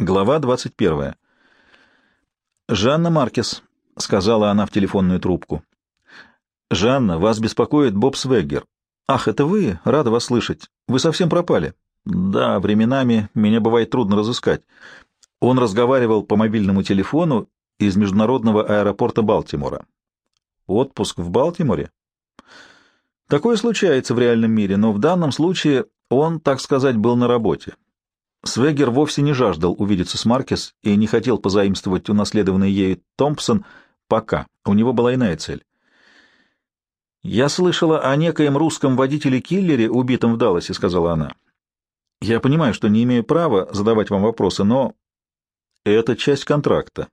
Глава 21. «Жанна Маркес», — сказала она в телефонную трубку. «Жанна, вас беспокоит Боб Свеггер. Ах, это вы? Рада вас слышать. Вы совсем пропали». «Да, временами меня бывает трудно разыскать». Он разговаривал по мобильному телефону из международного аэропорта Балтимора. «Отпуск в Балтиморе?» «Такое случается в реальном мире, но в данном случае он, так сказать, был на работе. Свегер вовсе не жаждал увидеться с Маркес и не хотел позаимствовать унаследованный ею Томпсон пока. У него была иная цель. «Я слышала о некоем русском водителе-киллере, убитом в Далласе», — сказала она. «Я понимаю, что не имею права задавать вам вопросы, но это часть контракта.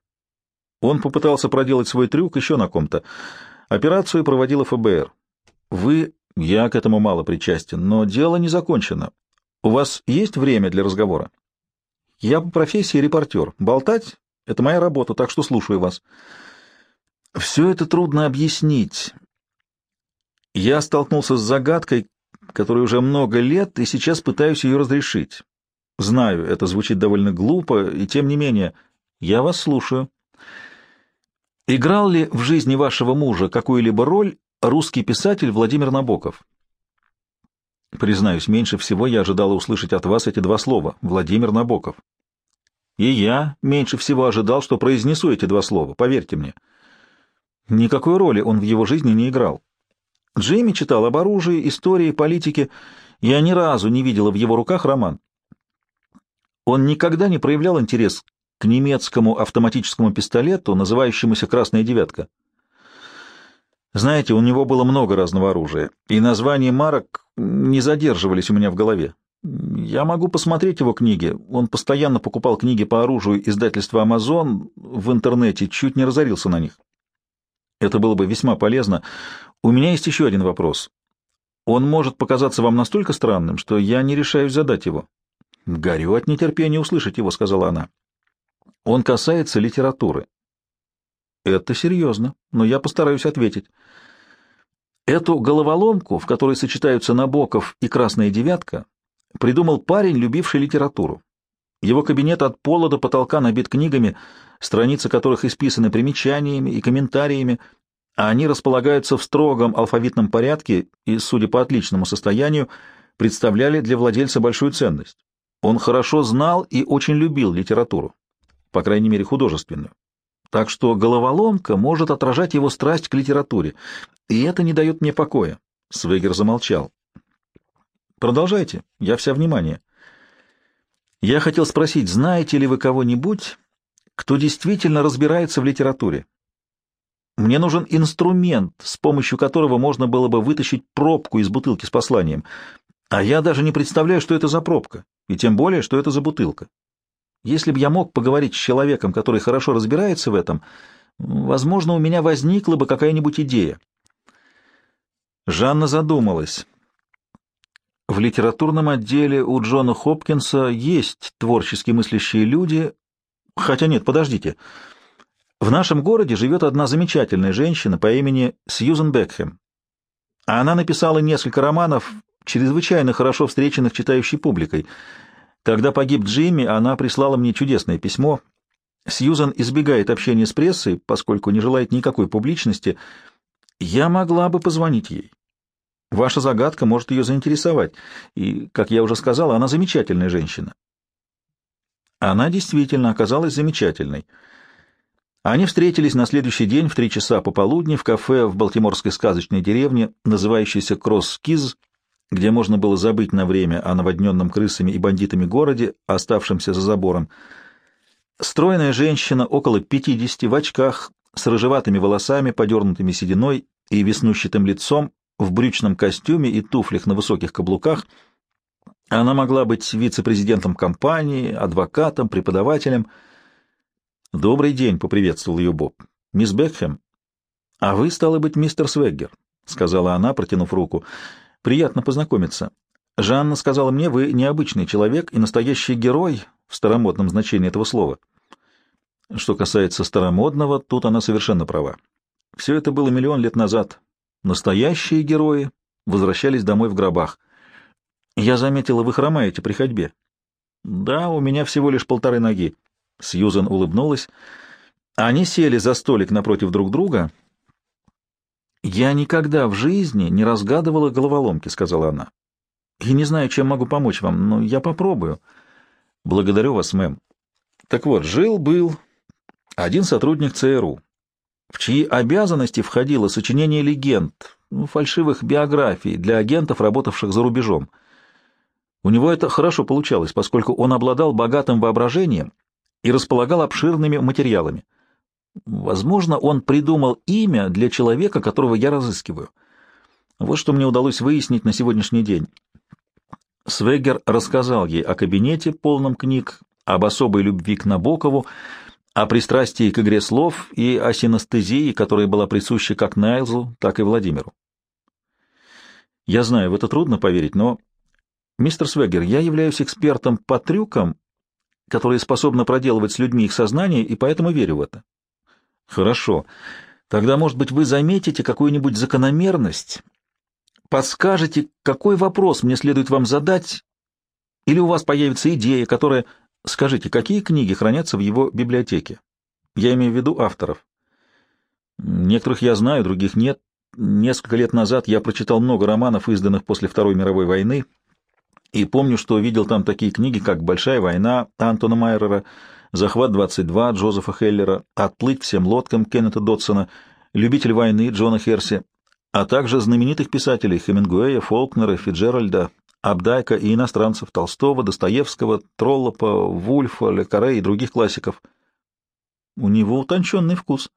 Он попытался проделать свой трюк еще на ком-то. Операцию проводила ФБР. Вы, я к этому мало причастен, но дело не закончено. У вас есть время для разговора? Я по профессии репортер. Болтать — это моя работа, так что слушаю вас. Все это трудно объяснить. Я столкнулся с загадкой, которой уже много лет, и сейчас пытаюсь ее разрешить. Знаю, это звучит довольно глупо, и тем не менее, я вас слушаю. Играл ли в жизни вашего мужа какую-либо роль русский писатель Владимир Набоков? Признаюсь, меньше всего я ожидала услышать от вас эти два слова — Владимир Набоков. И я меньше всего ожидал, что произнесу эти два слова, поверьте мне. Никакой роли он в его жизни не играл. Джейми читал об оружии, истории, политике. Я ни разу не видела в его руках роман. Он никогда не проявлял интерес к немецкому автоматическому пистолету, называющемуся «Красная девятка». Знаете, у него было много разного оружия, и названия марок не задерживались у меня в голове. Я могу посмотреть его книги. Он постоянно покупал книги по оружию издательства «Амазон» в интернете, чуть не разорился на них. Это было бы весьма полезно. У меня есть еще один вопрос. Он может показаться вам настолько странным, что я не решаюсь задать его. «Горю от нетерпения услышать его», — сказала она. «Он касается литературы». «Это серьезно, но я постараюсь ответить». Эту головоломку, в которой сочетаются Набоков и Красная девятка, придумал парень, любивший литературу. Его кабинет от пола до потолка набит книгами, страницы которых исписаны примечаниями и комментариями, а они располагаются в строгом алфавитном порядке и, судя по отличному состоянию, представляли для владельца большую ценность. Он хорошо знал и очень любил литературу, по крайней мере художественную. Так что головоломка может отражать его страсть к литературе, и это не дает мне покоя. Свегер замолчал. Продолжайте, я вся внимание. Я хотел спросить, знаете ли вы кого-нибудь, кто действительно разбирается в литературе? Мне нужен инструмент, с помощью которого можно было бы вытащить пробку из бутылки с посланием, а я даже не представляю, что это за пробка, и тем более, что это за бутылка. Если бы я мог поговорить с человеком, который хорошо разбирается в этом, возможно, у меня возникла бы какая-нибудь идея. Жанна задумалась. В литературном отделе у Джона Хопкинса есть творчески мыслящие люди, хотя нет, подождите. В нашем городе живет одна замечательная женщина по имени Сьюзен Бекхэм. Она написала несколько романов, чрезвычайно хорошо встреченных читающей публикой — когда погиб Джимми, она прислала мне чудесное письмо. Сьюзан избегает общения с прессой, поскольку не желает никакой публичности. Я могла бы позвонить ей. Ваша загадка может ее заинтересовать, и, как я уже сказала, она замечательная женщина. Она действительно оказалась замечательной. Они встретились на следующий день в три часа пополудни в кафе в балтиморской сказочной деревне, называющейся Кросс-Киз, где можно было забыть на время о наводненном крысами и бандитами городе, оставшемся за забором. Стройная женщина, около пятидесяти, в очках, с рыжеватыми волосами, подернутыми сединой и веснущатым лицом, в брючном костюме и туфлях на высоких каблуках. Она могла быть вице-президентом компании, адвокатом, преподавателем. «Добрый день», — поприветствовал ее Боб. «Мисс Бекхэм». «А вы, стало быть, мистер Свеггер», — сказала она, протянув руку. Приятно познакомиться. Жанна сказала мне, вы необычный человек и настоящий герой в старомодном значении этого слова. Что касается старомодного, тут она совершенно права. Все это было миллион лет назад. Настоящие герои возвращались домой в гробах. Я заметила, вы хромаете при ходьбе. Да, у меня всего лишь полторы ноги. Сьюзен улыбнулась. Они сели за столик напротив друг друга. «Я никогда в жизни не разгадывала головоломки», — сказала она. «И не знаю, чем могу помочь вам, но я попробую». «Благодарю вас, мэм». Так вот, жил-был один сотрудник ЦРУ, в чьи обязанности входило сочинение легенд, ну, фальшивых биографий для агентов, работавших за рубежом. У него это хорошо получалось, поскольку он обладал богатым воображением и располагал обширными материалами. Возможно, он придумал имя для человека, которого я разыскиваю. Вот что мне удалось выяснить на сегодняшний день. Свегер рассказал ей о кабинете, полном книг, об особой любви к Набокову, о пристрастии к игре слов и о синестезии, которая была присуща как Найлзу, так и Владимиру. Я знаю, в это трудно поверить, но... Мистер Свегер, я являюсь экспертом по трюкам, которые способны проделывать с людьми их сознание, и поэтому верю в это. Хорошо. Тогда, может быть, вы заметите какую-нибудь закономерность, подскажете, какой вопрос мне следует вам задать, или у вас появится идея, которая... Скажите, какие книги хранятся в его библиотеке? Я имею в виду авторов. Некоторых я знаю, других нет. Несколько лет назад я прочитал много романов, изданных после Второй мировой войны, и помню, что видел там такие книги, как «Большая война» Антона Майерера, «Захват-22» Джозефа Хеллера, «Отплыть всем лодкам» Кеннета Дотсона, «Любитель войны» Джона Херси, а также знаменитых писателей Хемингуэя, Фолкнера, Фиджеральда, Абдайка и иностранцев Толстого, Достоевского, Троллопа, Вульфа, Лекаре и других классиков. У него утонченный вкус.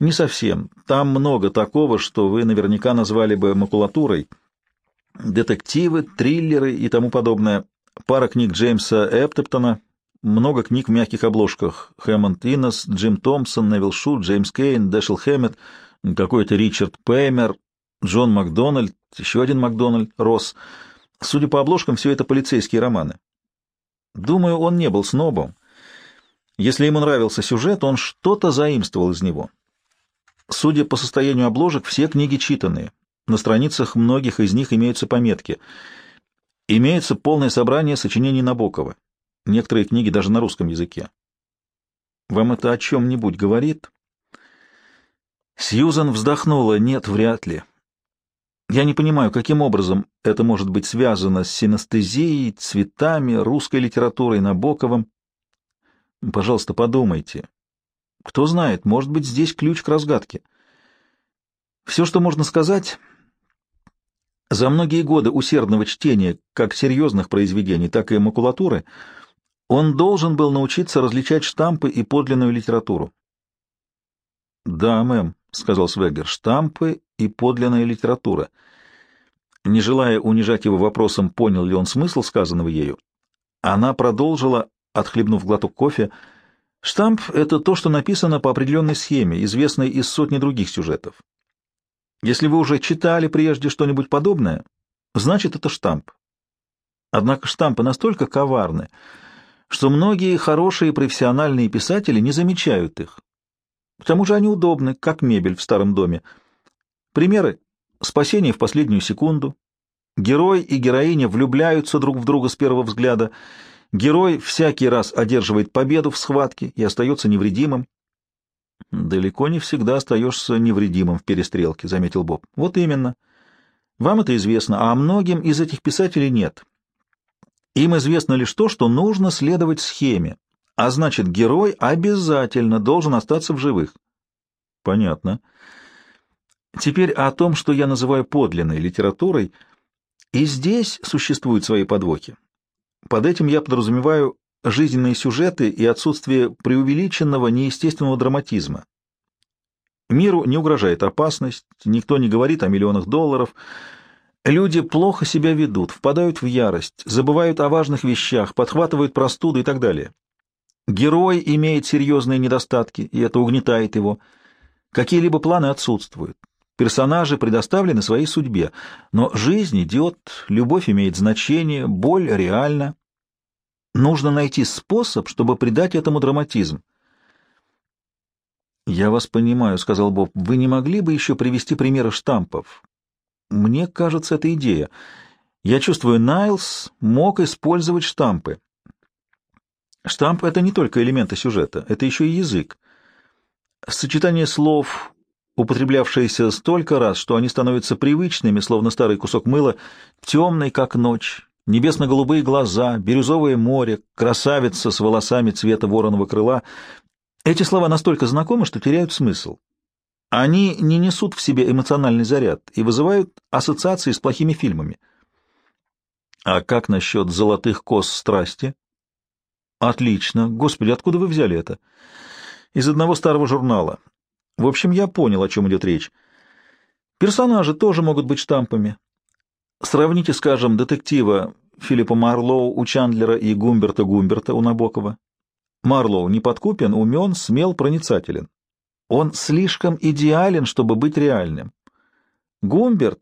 Не совсем. Там много такого, что вы наверняка назвали бы макулатурой. Детективы, триллеры и тому подобное. Пара книг Джеймса Эптептона — много книг в мягких обложках. Хэммонд Иннес, Джим Томпсон, Невил Шу, Джеймс Кейн, Дэшел Хэммет, какой-то Ричард Пеймер, Джон Макдональд, еще один Макдональд, Росс. Судя по обложкам, все это полицейские романы. Думаю, он не был снобом. Если ему нравился сюжет, он что-то заимствовал из него. Судя по состоянию обложек, все книги читанные. На страницах многих из них имеются пометки. Имеется полное собрание сочинений Набокова. Некоторые книги даже на русском языке. Вам это о чем-нибудь говорит? Сьюзан вздохнула. Нет, вряд ли. Я не понимаю, каким образом это может быть связано с синестезией, цветами, русской литературой, Набоковым. Пожалуйста, подумайте. Кто знает, может быть, здесь ключ к разгадке. Все, что можно сказать, за многие годы усердного чтения как серьезных произведений, так и макулатуры — он должен был научиться различать штампы и подлинную литературу. «Да, мэм», — сказал Свегер, — «штампы и подлинная литература». Не желая унижать его вопросом, понял ли он смысл сказанного ею, она продолжила, отхлебнув глоток кофе, «Штамп — это то, что написано по определенной схеме, известной из сотни других сюжетов. Если вы уже читали прежде что-нибудь подобное, значит, это штамп. Однако штампы настолько коварны, что многие хорошие профессиональные писатели не замечают их. К тому же они удобны, как мебель в старом доме. Примеры — спасение в последнюю секунду, герой и героиня влюбляются друг в друга с первого взгляда, герой всякий раз одерживает победу в схватке и остается невредимым. «Далеко не всегда остаешься невредимым в перестрелке», — заметил Боб. «Вот именно. Вам это известно, а многим из этих писателей нет». Им известно лишь то, что нужно следовать схеме, а значит, герой обязательно должен остаться в живых. Понятно. Теперь о том, что я называю подлинной литературой, и здесь существуют свои подвохи. Под этим я подразумеваю жизненные сюжеты и отсутствие преувеличенного неестественного драматизма. Миру не угрожает опасность, никто не говорит о миллионах долларов, Люди плохо себя ведут, впадают в ярость, забывают о важных вещах, подхватывают простуду и так далее. Герой имеет серьезные недостатки, и это угнетает его. Какие-либо планы отсутствуют. Персонажи предоставлены своей судьбе, но жизнь идет, любовь имеет значение, боль реальна. Нужно найти способ, чтобы придать этому драматизм. «Я вас понимаю», — сказал Боб. «Вы не могли бы еще привести примеры штампов? Мне кажется, это идея. Я чувствую, Найлс мог использовать штампы. Штамп — это не только элементы сюжета, это еще и язык. Сочетание слов, употреблявшиеся столько раз, что они становятся привычными, словно старый кусок мыла, темный, как ночь, небесно-голубые глаза, бирюзовое море, красавица с волосами цвета вороного крыла. Эти слова настолько знакомы, что теряют смысл. Они не несут в себе эмоциональный заряд и вызывают ассоциации с плохими фильмами. А как насчет золотых кос страсти? Отлично. Господи, откуда вы взяли это? Из одного старого журнала. В общем, я понял, о чем идет речь. Персонажи тоже могут быть штампами. Сравните, скажем, детектива Филиппа Марлоу у Чандлера и Гумберта Гумберта у Набокова. Марлоу неподкупен, умен, смел, проницателен. Он слишком идеален, чтобы быть реальным. Гумберт,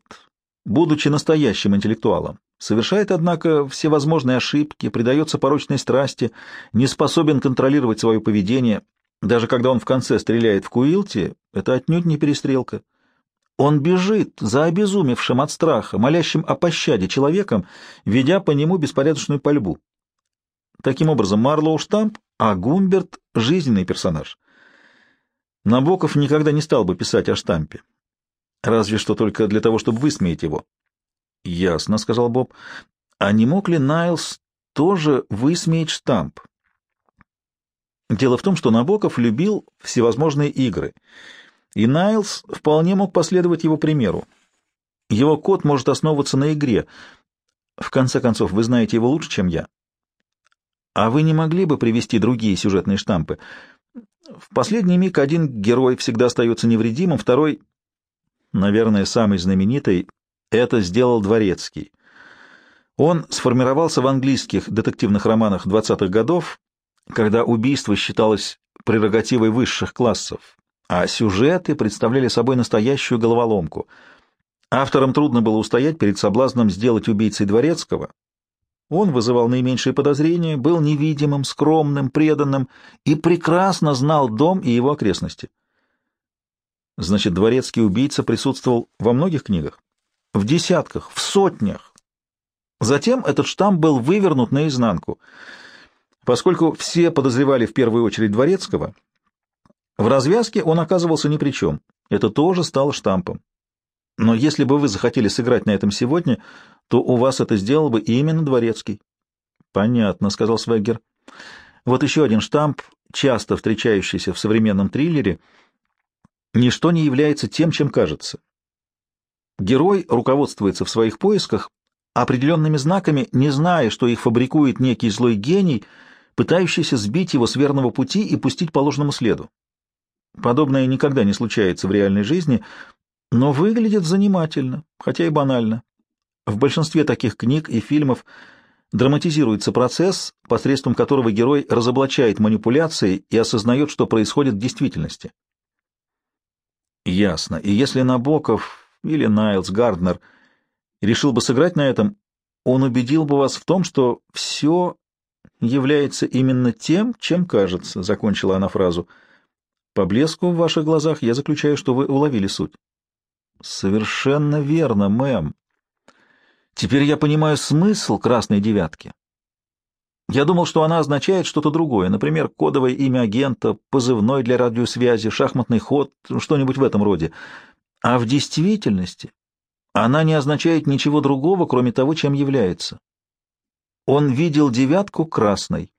будучи настоящим интеллектуалом, совершает, однако, всевозможные ошибки, предается порочной страсти, не способен контролировать свое поведение. Даже когда он в конце стреляет в Куилти, это отнюдь не перестрелка. Он бежит за обезумевшим от страха, молящим о пощаде человеком, ведя по нему беспорядочную пальбу. Таким образом, Марлоу штамп, а Гумберт — жизненный персонаж. Набоков никогда не стал бы писать о штампе. Разве что только для того, чтобы высмеять его. — Ясно, — сказал Боб. — А не мог ли Найлс тоже высмеять штамп? Дело в том, что Набоков любил всевозможные игры, и Найлс вполне мог последовать его примеру. Его код может основываться на игре. В конце концов, вы знаете его лучше, чем я. А вы не могли бы привести другие сюжетные штампы? В последний миг один герой всегда остается невредимым, второй, наверное, самый знаменитый, это сделал Дворецкий. Он сформировался в английских детективных романах 20-х годов, когда убийство считалось прерогативой высших классов, а сюжеты представляли собой настоящую головоломку. Авторам трудно было устоять перед соблазном сделать убийцей Дворецкого. Он вызывал наименьшие подозрения, был невидимым, скромным, преданным и прекрасно знал дом и его окрестности. Значит, дворецкий убийца присутствовал во многих книгах? В десятках, в сотнях. Затем этот штамп был вывернут наизнанку — Поскольку все подозревали в первую очередь Дворецкого, в развязке он оказывался ни при чем. Это тоже стало штампом. Но если бы вы захотели сыграть на этом сегодня, то у вас это сделал бы именно Дворецкий. — Понятно, — сказал Свеггер. — Вот еще один штамп, часто встречающийся в современном триллере. Ничто не является тем, чем кажется. Герой руководствуется в своих поисках определенными знаками, не зная, что их фабрикует некий злой гений — пытающийся сбить его с верного пути и пустить по ложному следу. Подобное никогда не случается в реальной жизни, но выглядит занимательно, хотя и банально. В большинстве таких книг и фильмов драматизируется процесс, посредством которого герой разоблачает манипуляции и осознает, что происходит в действительности. Ясно. И если Набоков или Найлс Гарднер решил бы сыграть на этом, он убедил бы вас в том, что все является именно тем, чем кажется, — закончила она фразу. По блеску в ваших глазах я заключаю, что вы уловили суть. Совершенно верно, мэм. Теперь я понимаю смысл красной девятки. Я думал, что она означает что-то другое, например, кодовое имя агента, позывной для радиосвязи, шахматный ход, что-нибудь в этом роде. А в действительности она не означает ничего другого, кроме того, чем является. Он видел девятку красной.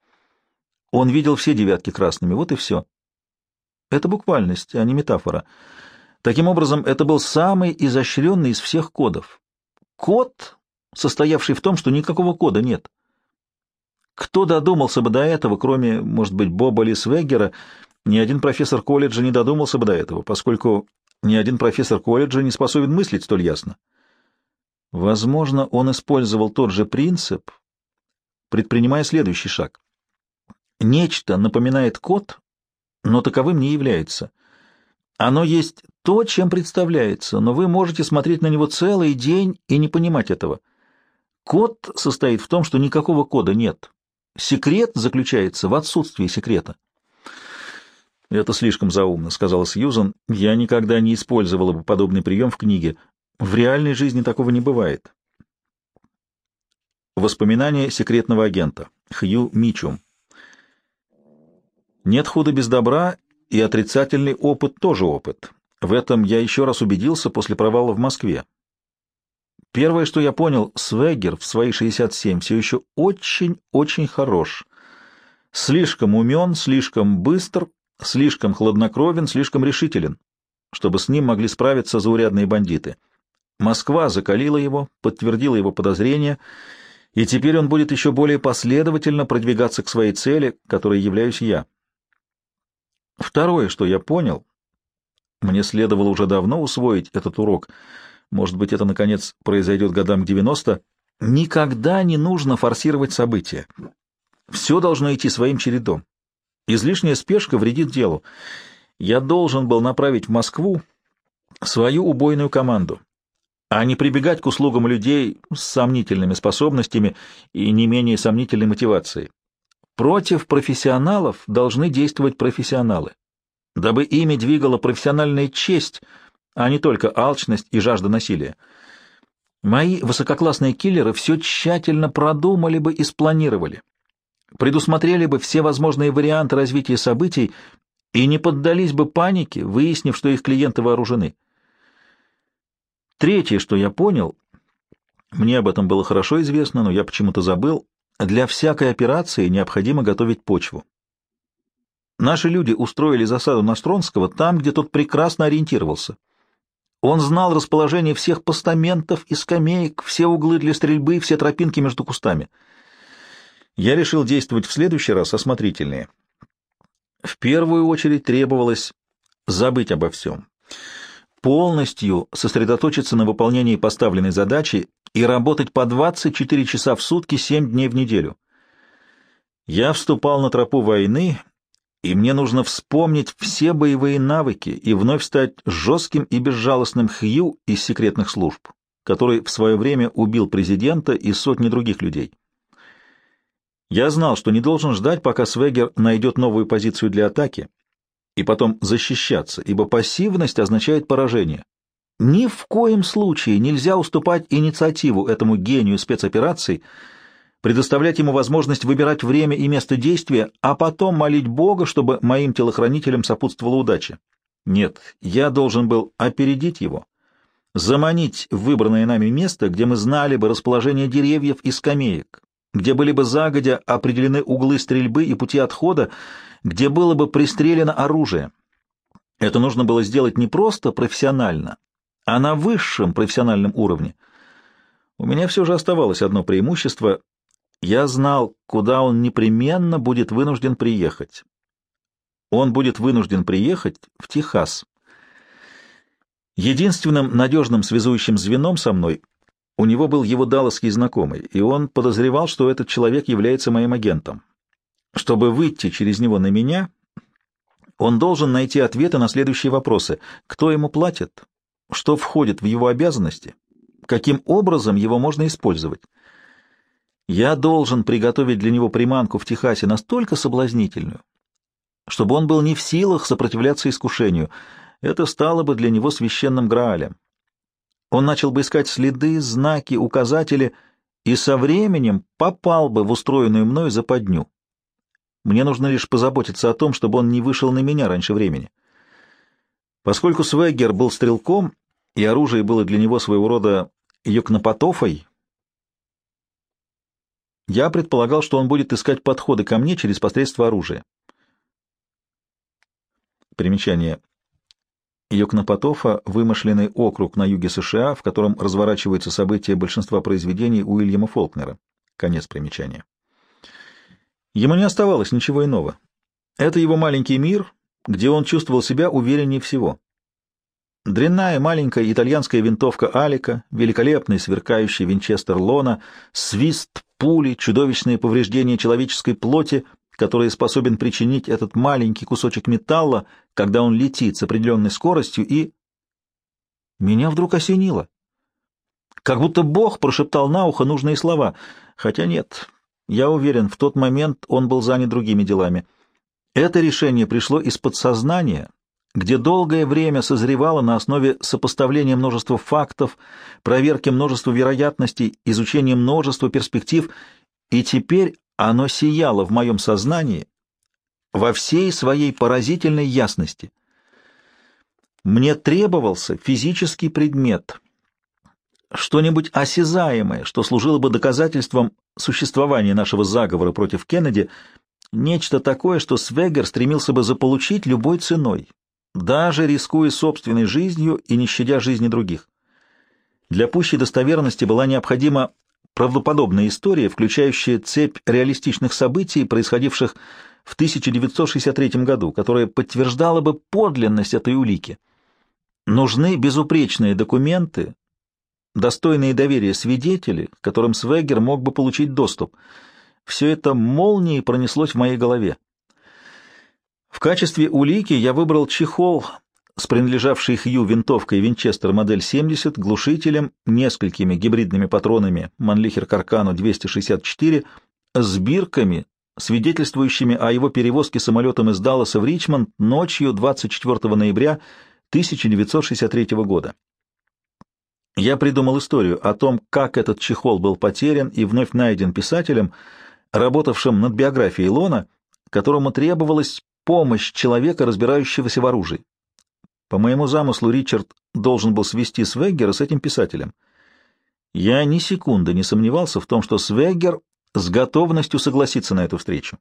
Он видел все девятки красными, вот и все. Это буквальность, а не метафора. Таким образом, это был самый изощренный из всех кодов. Код, состоявший в том, что никакого кода нет. Кто додумался бы до этого, кроме, может быть, Боба Лисвеггера, ни один профессор колледжа не додумался бы до этого, поскольку ни один профессор колледжа не способен мыслить столь ясно. Возможно, он использовал тот же принцип, предпринимая следующий шаг. Нечто напоминает код, но таковым не является. Оно есть то, чем представляется, но вы можете смотреть на него целый день и не понимать этого. Код состоит в том, что никакого кода нет. Секрет заключается в отсутствии секрета. «Это слишком заумно», — сказала Сьюзан. «Я никогда не использовала бы подобный прием в книге. В реальной жизни такого не бывает. Воспоминания секретного агента. Хью Мичум. Нет худа без добра, и отрицательный опыт тоже опыт. В этом я еще раз убедился после провала в Москве. Первое, что я понял, Свегер в свои 67 все еще очень-очень хорош. Слишком умен, слишком быстр, слишком хладнокровен, слишком решителен, чтобы с ним могли справиться заурядные бандиты. Москва закалила его, подтвердила его подозрения, и теперь он будет еще более последовательно продвигаться к своей цели, которой являюсь я. Второе, что я понял, мне следовало уже давно усвоить этот урок, может быть, это, наконец, произойдет годам к 90, никогда не нужно форсировать события. Все должно идти своим чередом. Излишняя спешка вредит делу. Я должен был направить в Москву свою убойную команду, а не прибегать к услугам людей с сомнительными способностями и не менее сомнительной мотивацией. Против профессионалов должны действовать профессионалы, дабы ими двигала профессиональная честь, а не только алчность и жажда насилия. Мои высококлассные киллеры все тщательно продумали бы и спланировали, предусмотрели бы все возможные варианты развития событий и не поддались бы панике, выяснив, что их клиенты вооружены. Третье, что я понял, мне об этом было хорошо известно, но я почему-то забыл, для всякой операции необходимо готовить почву. Наши люди устроили засаду на Стронского там, где тот прекрасно ориентировался. Он знал расположение всех постаментов и скамеек, все углы для стрельбы, все тропинки между кустами. Я решил действовать в следующий раз осмотрительнее. В первую очередь требовалось забыть обо всем, полностью сосредоточиться на выполнении поставленной задачи и работать по 24 часа в сутки 7 дней в неделю. Я вступал на тропу войны, и мне нужно вспомнить все боевые навыки и вновь стать жестким и безжалостным Хью из секретных служб, который в свое время убил президента и сотни других людей. Я знал, что не должен ждать, пока Свегер найдет новую позицию для атаки, и потом защищаться, ибо пассивность означает поражение. Ни в коем случае нельзя уступать инициативу этому гению спецопераций, предоставлять ему возможность выбирать время и место действия, а потом молить Бога, чтобы моим телохранителям сопутствовала удача. Нет, я должен был опередить его, заманить в выбранное нами место, где мы знали бы расположение деревьев и скамеек, где были бы загодя определены углы стрельбы и пути отхода, где было бы пристрелено оружие. Это нужно было сделать не просто профессионально, а на высшем профессиональном уровне. У меня все же оставалось одно преимущество. Я знал, куда он непременно будет вынужден приехать. Он будет вынужден приехать в Техас. Единственным надежным связующим звеном со мной у него был его далласский знакомый, и он подозревал, что этот человек является моим агентом. Чтобы выйти через него на меня, он должен найти ответы на следующие вопросы. Кто ему платит? что входит в его обязанности, каким образом его можно использовать. Я должен приготовить для него приманку в Техасе настолько соблазнительную, чтобы он был не в силах сопротивляться искушению. Это стало бы для него священным Граалем. Он начал бы искать следы, знаки, указатели и со временем попал бы в устроенную мною западню. Мне нужно лишь позаботиться о том, чтобы он не вышел на меня раньше времени. Поскольку Свеггер был стрелком, и оружие было для него своего рода юкнопотофой, я предполагал, что он будет искать подходы ко мне через посредство оружия. Примечание. Йокнопотофа — вымышленный округ на юге США, в котором разворачиваются события большинства произведений Уильяма Фолкнера. Конец примечания. Ему не оставалось ничего иного. Это его маленький мир, где он чувствовал себя увереннее всего. Дрянная маленькая итальянская винтовка Алика, великолепный сверкающий винчестер Лона, свист пули, чудовищные повреждения человеческой плоти, которые способен причинить этот маленький кусочек металла, когда он летит с определенной скоростью, и... Меня вдруг осенило. Как будто Бог прошептал на ухо нужные слова, хотя нет, я уверен, в тот момент он был занят другими делами. Это решение пришло из подсознания, где долгое время созревало на основе сопоставления множества фактов, проверки множества вероятностей, изучения множества перспектив, и теперь оно сияло в моем сознании, во всей своей поразительной ясности. Мне требовался физический предмет, что-нибудь осязаемое, что служило бы доказательством существования нашего заговора против Кеннеди, нечто такое, что Свегер стремился бы заполучить любой ценой, даже рискуя собственной жизнью и не щадя жизни других. Для пущей достоверности была необходима правдоподобная история, включающая цепь реалистичных событий, происходивших в 1963 году, которая подтверждала бы подлинность этой улики. Нужны безупречные документы, достойные доверия свидетели, к которым Свегер мог бы получить доступ. Все это молнией пронеслось в моей голове. В качестве улики я выбрал чехол с принадлежавшей Хью винтовкой Винчестер модель 70, глушителем, несколькими гибридными патронами Манлихер Каркану 264, с бирками, свидетельствующими о его перевозке самолетом из Далласа в Ричмонд ночью 24 ноября 1963 года. Я придумал историю о том, как этот чехол был потерян и вновь найден писателем, работавшим над биографией Лона, которому требовалась помощь человека, разбирающегося в оружии. По моему замыслу, Ричард должен был свести Свеггера с этим писателем. Я ни секунды не сомневался в том, что Свеггер с готовностью согласится на эту встречу.